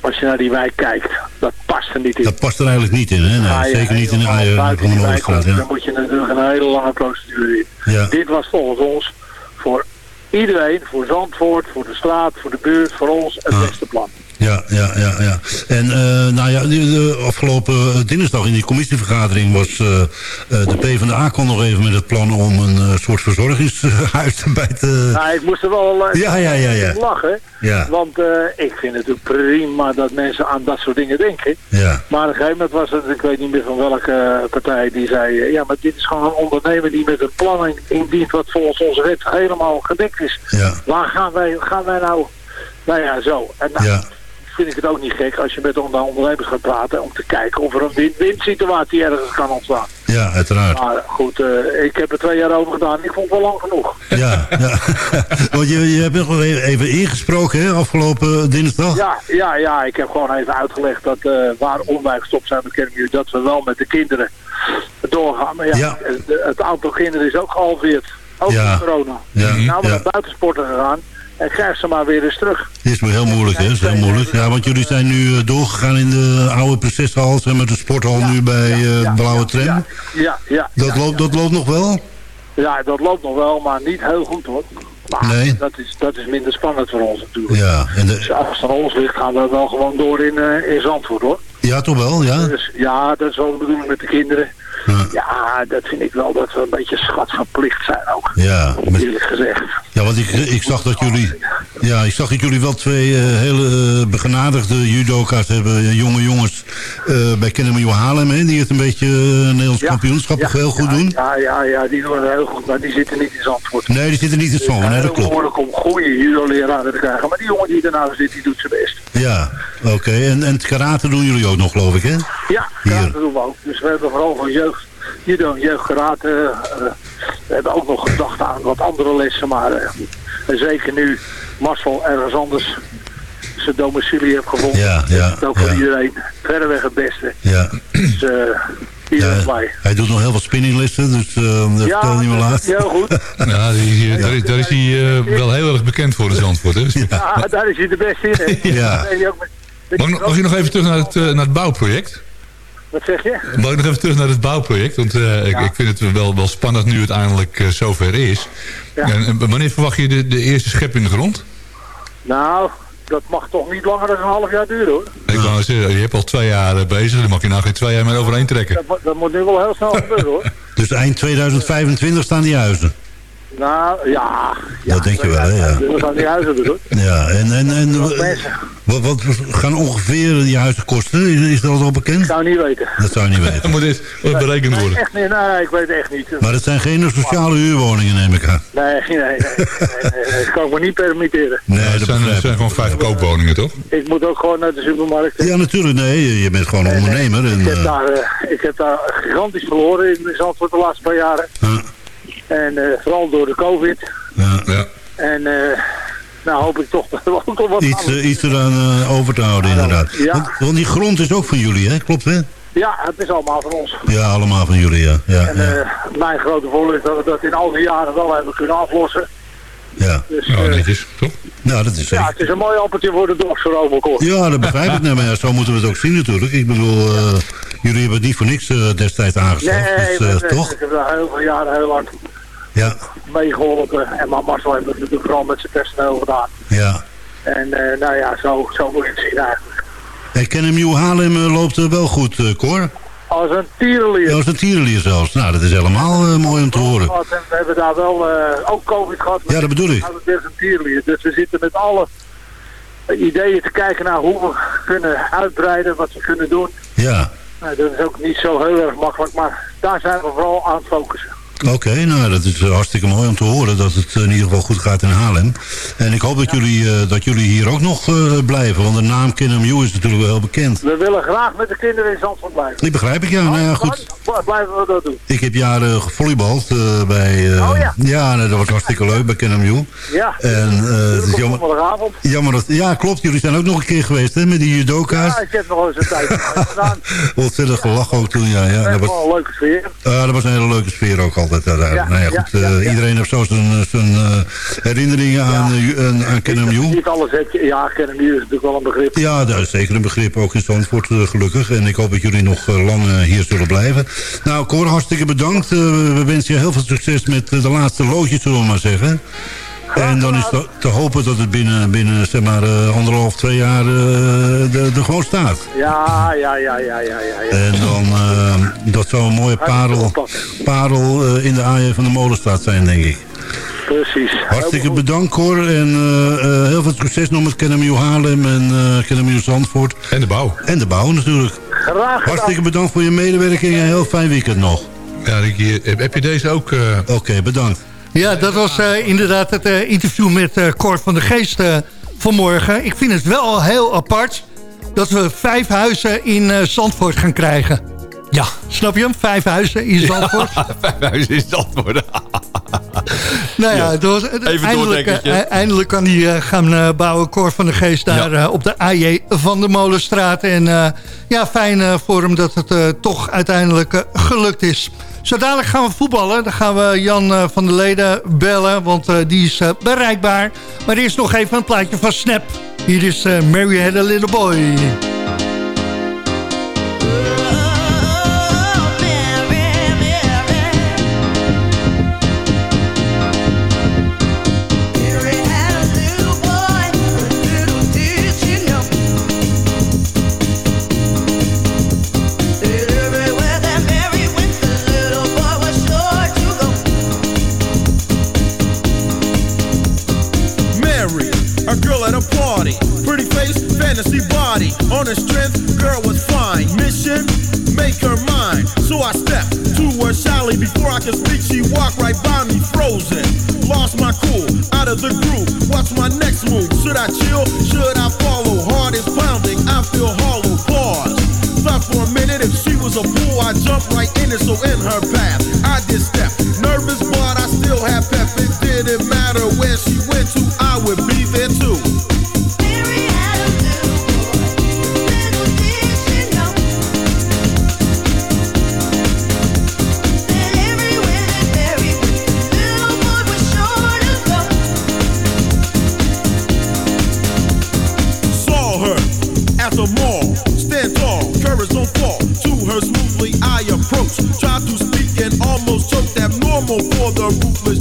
als je naar die wijk kijkt, dat past er niet in. Dat past er eigenlijk niet in, hè? Nee, zeker niet in de buiten van de Noordstraat. Dan moet je natuurlijk een hele lange procedure in. Ja. Dit was volgens ons voor iedereen, voor Zandvoort, voor de straat, voor de buurt, voor ons, het Ah. beste plan. Ja, ja, ja, ja. En eh, nou ja, de, afgelopen dinsdag in die commissievergadering was eh, de PvdA kwam nog even met het plan om een soort verzorgingshuis erbij te... Nou, ik moest er wel eh, Ja, ja, ja, ja. lachen. Ja. Want ik vind het natuurlijk prima dat mensen aan dat soort dingen denken. Ja, Maar op een gegeven moment was het, ik weet niet meer van welke partij, die zei... ja, maar dit is gewoon een ondernemer die met een plan indient wat volgens onze wet helemaal gedekt is. ja, Waar gaan wij, gaan wij nou... Nou ja, zo. En nou, ja. Vind ik het ook niet gek als je met de ondernemers gaat praten... om te kijken of er een win-win situatie ergens kan ontstaan. Ja, uiteraard. Maar goed, eh, ik heb er twee jaar over gedaan. Ik vond het wel lang genoeg. Ja, ja. Want je, je hebt nog wel even ingesproken, hè, afgelopen dinsdag? Ja, ja, ja, ik heb gewoon even uitgelegd dat eh, waarom wij gestopt zijn met Kermie, dat we wel met de kinderen doorgaan. Maar ja, Ja. Het, het aantal kinderen is ook gehalveerd. Ook Ja. met corona. Ja. Nou, we naar buitensporten gegaan en krijg ze maar weer eens terug. Is maar heel moeilijk, hè? is heel moeilijk. Ja, want jullie zijn nu eh, doorgegaan in de oude prinseshal met de sporthal nu bij eh, Blauwe Tram. Ja, ja. Dat, loopt, dat loopt nog wel? Ja, dat loopt nog wel, maar niet heel goed hoor. Maar Nee. dat, is, dat is minder spannend voor ons natuurlijk. Ja, en de, Dus als het aan ons ligt, gaan we wel gewoon door in, eh, in Zandvoort hoor. ja toch wel, ja? Dus ja, dat is wel de bedoeling met de kinderen. Ja. Ja, dat vind ik wel dat we een beetje schatverplicht zijn ook. Ja, met- Eerlijk gezegd. ja want ik, ik zag dat jullie... Ja, ik zag dat jullie wel twee eh, hele eh, begenadigde judoka's hebben. jonge jongens eh, bij Kennemer Haarlem, hè, die het een beetje Nederlands Ja. kampioenschap Ja, heel goed ja, doen. Ja, ja, ja, die doen het heel goed, maar die zitten niet in Zandvoort. Nee, die zitten niet in Zwolle, nee, dat klopt. moeilijk om goede judo-leraren te krijgen. Maar die jongen die ernaast zit, die doet zijn best. Ja, oké. En, en het karate doen jullie ook nog, geloof ik, hè? Ja, Hier. karate doen we ook. Dus we hebben vooral voor jeugd, judo en jeugdkarate. eh, we hebben ook nog gedacht aan wat andere lessen, maar en zeker nu Marcel ergens anders zijn domicilie heeft gevonden. Ja, ja, Dat is ook voor ja. iedereen verreweg het beste. Ja. Dus eh iedereen is Ja, blij. hij doet nog heel wat spinninglessen, dus eh dat vertel niet meer laat. is heel goed. Ja, die, daar, is, daar is hij eh, wel heel erg bekend voor in Zandvoort. Hè? Ja, daar is hij de beste in. hè. Ja. Je Mag, ik nog- mag ik nog even terug naar het, naar het bouwproject? Wat zeg je? Mag ik nog even terug naar het bouwproject? Want eh, ik, ik vind het wel, wel spannend nu het eindelijk eh, zover is. Ja. En, en wanneer verwacht je de, de eerste schep in de grond? Nou, dat mag toch niet langer dan een half jaar duren hoor. Ik wou zeggen, je hebt al twee jaar eh, bezig. Dan mag je nou geen twee jaar meer overheen trekken. Dat, dat moet nu wel heel snel gebeuren hoor. Dus eind 2025 staan die huizen. Nou, ja. ja Dat denk je wel, hè, ja. We gaan die huizen doen hoor. Ja, en, en, en wat, wat gaan ongeveer die huizen kosten? Is, is dat al bekend? Ik zou niet weten. Dat zou je niet weten. moet dit wat berekend Nee, worden. echt niet. Nee, ik weet echt niet. Maar het zijn geen sociale huurwoningen, neem ik aan. Nee, nee, nee. nee, nee, nee, dat kan ik me niet permitteren. Nee, het, dat zijn, gewoon vijf koopwoningen, toch? Ik moet ook gewoon naar de supermarkt. Ja, natuurlijk. Nee, je bent gewoon een ondernemer. En, Ik heb, eh, daar, eh, ik heb daar gigantisch verloren in Zandvoort de laatste paar jaren. Ja, En eh, vooral door de covid. ja. Ja. En eh, nou hoop ik toch ook nog wat Iets, iets eraan eh, over te houden, inderdaad. Ja. Want, want die grond is ook van jullie, hè? Klopt, hè? Ja, het is allemaal van ons. Ja, allemaal van jullie, ja. ja, En ja. eh, mijn grote voordeel is dat we dat in al die jaren wel hebben kunnen aflossen. ja. Dus Nou, netjes, toch? Nou, dat is ja, het is een mooi appeltje voor de dorst voor Overkoor. Ja, dat begrijp ik. Nee, maar ja, zo moeten we het ook zien natuurlijk. Ik bedoel, eh, jullie hebben het niet voor niks eh, destijds aangeschaft. Nee, dus, eh, we- we- toch? ik heb daar heel veel jaren heel hard Ja, meegeholpen. En maar Marcel heeft het natuurlijk vooral met zijn personeel gedaan. ja. En eh, nou ja, zo, zo moet je het zien eigenlijk. Hey, Kennen Nieuw Haarlem eh, loopt eh, wel goed, Cor. Als een tierenlier. Ja, als een tierenlier zelfs. Nou, dat is helemaal mooi om te horen. en we hebben daar wel ook COVID gehad. Ja, dat bedoel ik. Nou, dat is een tierlier. Dus we zitten met alle ideeën te kijken naar hoe we kunnen uitbreiden, wat we kunnen doen. Ja. Nou, dat is ook niet zo heel erg makkelijk, maar daar zijn we vooral aan het focussen. Oké, nou dat is eh, hartstikke mooi om te horen dat het in ieder geval goed gaat in Haarlem. En ik hoop dat, jullie, eh, dat jullie hier ook nog eh, blijven, want de naam Kenem is natuurlijk wel heel bekend. We willen graag met de kinderen in Zandvoort blijven. Die begrijp ik, ja. Nou ja, goed. Waar blijven we dat doen? Ik heb jaren gevolleybald eh, bij... eh, Oh ja. Ja, nou, dat was hartstikke leuk bij Kenem Ja, En eh, het is jammer, jammer dat... Ja, klopt. Jullie zijn ook nog een keer geweest, hè, met die judoka's. Ja, ik heb nog eens een tijd gedaan. Ontzettend gelachen ook toen, ja. ja dat, was, een leuke sfeer. ja, dat was een hele leuke sfeer ook altijd. Ja, Ja, nou ja, goed, eh, ja. Iedereen heeft zo zijn, zijn eh, herinneringen aan, eh, aan, aan Niet alles. Ja, kennen nu is natuurlijk wel een begrip. Ja, dat is zeker een begrip, ook in Zandvoort eh, gelukkig. En ik hoop dat jullie nog eh, lang eh, hier zullen blijven. Nou, Cor, hartstikke bedankt. Eh, we wensen je heel veel succes met eh, de laatste loodjes, zullen we maar zeggen. En dan is te, te hopen dat het binnen, binnen zeg maar, eh, anderhalf, twee jaar eh, er gewoon staat. Ja, ja, ja, ja, ja, ja. En dan eh, dat zou een mooie parel, parel eh, in de aaien van de molenstraat zijn, denk ik. Precies. Hartstikke bedankt, Cor. En eh, eh, heel veel succes nog met Kennemew Haarlem en uh, Kennemew Zandvoort. En de bouw. En de bouw natuurlijk. Graag gedaan. Hartstikke bedankt voor je medewerking en een heel fijn weekend nog. Ja, Ricky, heb heb je deze ook... eh, Oké, bedankt. Ja, dat was eh, inderdaad het eh, interview met Cor van de Geest vanmorgen. Ik vind het wel heel apart dat we vijf huizen in Zandvoort gaan krijgen. Ja. Snap je hem? Vijf huizen in Zandvoort. Vijf huizen in Zandvoort. nou ja, was, Even eindelijk, eindelijk kan hij gaan bouwen. Cor van de Geest daar op de AJ van de Molenstraat. En ja, fijn voor hem dat het toch uiteindelijk gelukt is. Zo dadelijk gaan we voetballen. Dan gaan we Jan eh, van der Leden bellen, want eh, die is eh, bereikbaar. Maar eerst nog even een plaatje van Snap. Hier is Mary Had a Little Boy. Body. On her strength, girl was fine. Mission, make her mine. So I stepped to her shyly. Before I could speak, she walked right by me, frozen. Lost my cool, out of the groove. What's my next move? Should I chill? Should I follow? Heart is pounding, I feel hollow. Pause. Thought for a minute if she was a fool, I jumped right in it, so in her path. I did step. Nervous, but I still have pep. It didn't matter where she went to, I would be there too.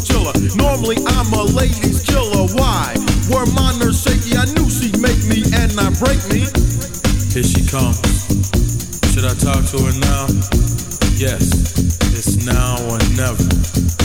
Chiller. Normally I'm a ladies killer. Why? Were my nerves shaky? I knew she'd make me and not break me. Here she comes. Should I talk to her now? Yes, it's now or never.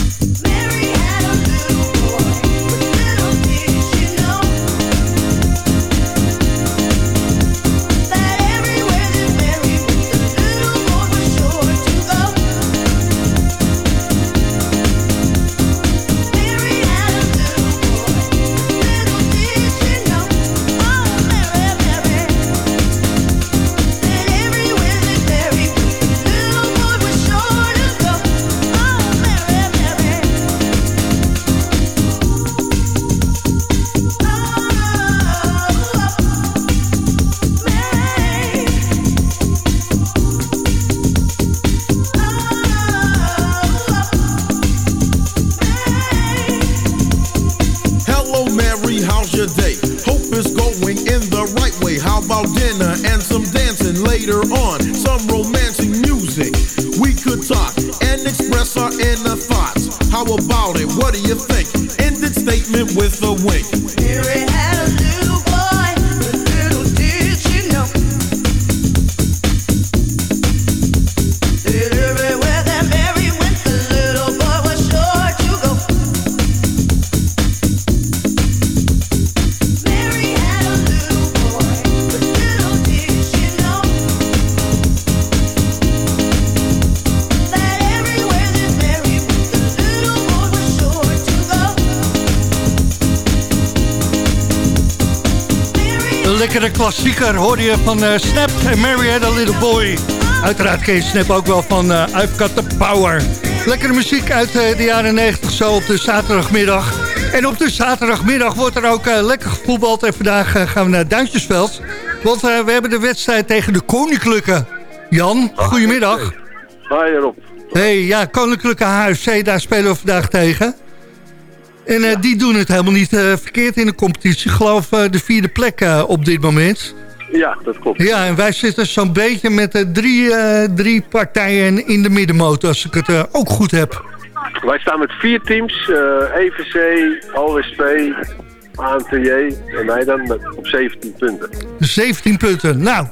About dinner and some dancing later on. Some romancing music. We could talk and express our inner thoughts. How about it? What do you think? Ended statement with a wink. Lekkere klassieker hoor je van eh, Snap en Mary Had a Little Boy. Uiteraard ken je Snap ook wel van eh, I've Got the Power. Lekkere muziek uit eh, de jaren 90 zo op de zaterdagmiddag. En op de zaterdagmiddag wordt er ook eh, lekker gevoetbald. En vandaag gaan we naar Duintjesveld. Want we hebben de wedstrijd tegen de Koninklijke. Jan, goedemiddag. Hoi Rob. hey, ja, Koninklijke HFC, daar spelen we vandaag tegen. En eh, die doen het helemaal niet eh, verkeerd in de competitie. Ik geloof eh, de vierde plek op dit moment. Ja, dat klopt. Ja, en wij zitten zo'n beetje met drie, drie partijen in de middenmoot, als ik het ook goed heb. Wij staan met vier teams. EVC, OSP, ANTJ en wij dan met, op 17 punten. 17 punten. Nou,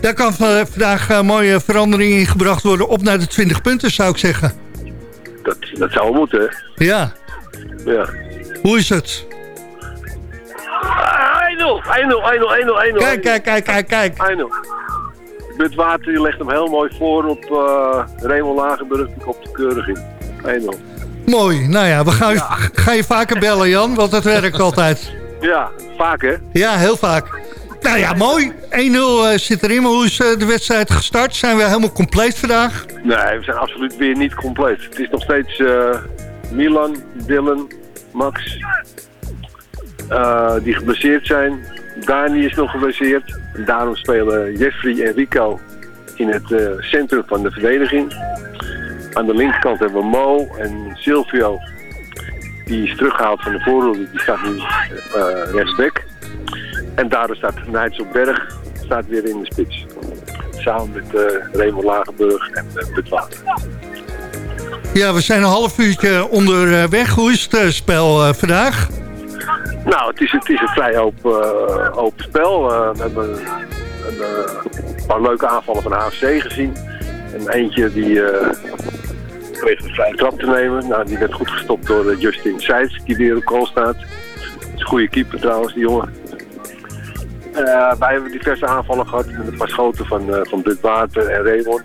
daar kan vandaag mooie verandering in gebracht worden. Op naar de 20 punten, zou ik zeggen. Dat, dat zou moeten, hè? Ja, Ja. hoe is het? 1-0, 1-0, 1-0, 1-0, 1-0. Kijk, kijk, kijk, kijk, kijk. 1-0. Butwater die legt hem heel mooi voor op eh Raymond Lagenburg. Die komt de keurig in. 1-0. Mooi. Nou ja, we gaan je, ga je vaker bellen, Jan, want dat werkt altijd. Ja, vaak hè? Ja, heel vaak. Nou ja, mooi. 1-0 eh, zit erin, maar hoe is eh, de wedstrijd gestart? Zijn we helemaal compleet vandaag? Nee, we zijn absoluut weer niet compleet. Het is nog steeds eh, Milan, Dylan, Max, eh, die geblesseerd zijn. Dani is nog geblesseerd. Daarom spelen Jeffrey en Rico in het eh, centrum van de verdediging. Aan de linkerkant hebben we Mo en Silvio. Die is teruggehaald van de voorronde. Die staat nu eh rechtsback. En daardoor staat Nijts op Berg staat weer in de spits. Samen met Raymond Lagenburg en uh. Ja, we zijn een half uurtje onderweg. Hoe is het eh, spel eh, vandaag? Nou, het is, het is een vrij open, eh, open spel. Eh, we hebben een, eh, paar leuke aanvallen van AFC gezien. En eentje die eh, kreeg een vrije trap te nemen. Nou, die werd goed gestopt door eh, Justin Seitz, die weer op goal staat. Dat is een goede keeper trouwens, die jongen. Eh, wij hebben diverse aanvallen gehad met een paar schoten van, eh van Butwater en Raymond.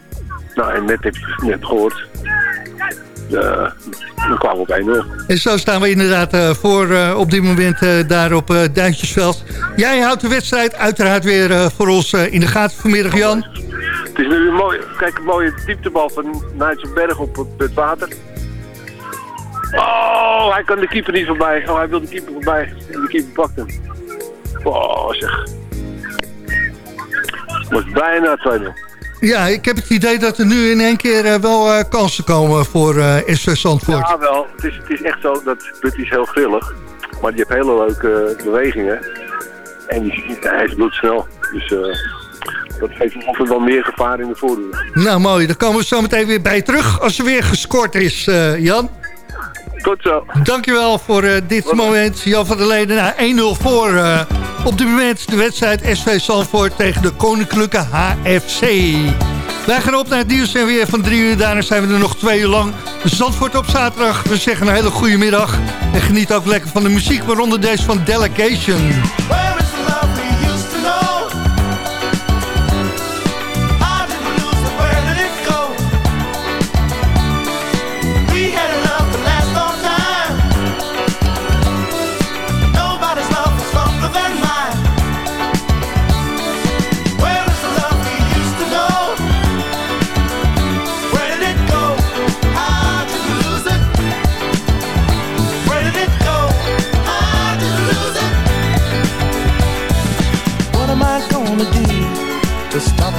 Nou, en net heb je net gehoord. Dan kwamen we op 1-0. En zo staan we inderdaad eh, voor eh, op dit moment eh, daar op eh Duintjesveld. Jij houdt de wedstrijd uiteraard weer eh, voor ons eh, in de gaten vanmiddag, Jan. Het is nu een mooie, kijk, een mooie dieptebal van Berg op het water. Oh, hij kan de keeper niet voorbij. Oh, hij wil de keeper voorbij. En de keeper pakt hem. Oh, zeg. Het was bijna 2-0. Ja, ik heb het idee dat er nu in één keer eh, wel eh, kansen komen voor eh SV Zandvoort. Ja, wel. Het is, het is echt zo dat But is heel grillig. Maar die heeft hele leuke bewegingen. En die, hij is bloedsnel. Dus dat geeft hem altijd wel meer gevaar in de voordeur. Nou, mooi. Dan komen we zo meteen weer bij terug als er weer gescoord is, Jan. Tot zo. Dankjewel voor eh, dit moment. Jan van der Leden, nou, 1-0 voor eh, op dit moment de wedstrijd SV Zandvoort tegen de Koninklijke HFC. Wij gaan op naar het nieuws en weer van drie uur. Daarna zijn we er nog twee uur lang. Zandvoort op zaterdag. We zeggen een hele goede middag. En geniet ook lekker van de muziek, waaronder deze van Delegation.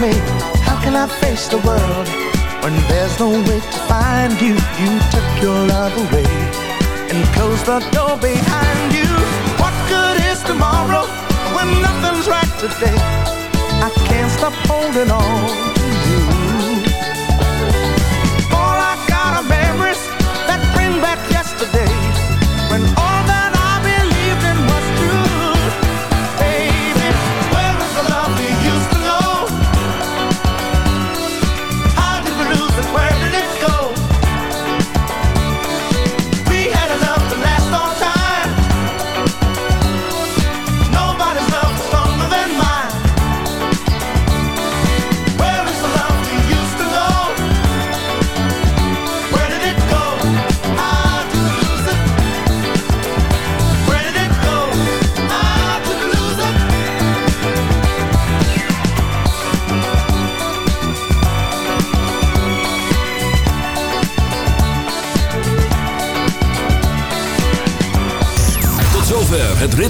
me. How can I face the world when there's no way to find you? You took your love away and closed the door behind you. What good is tomorrow when nothing's right today? I can't stop holding on to you. All I got are memories that bring back yesterday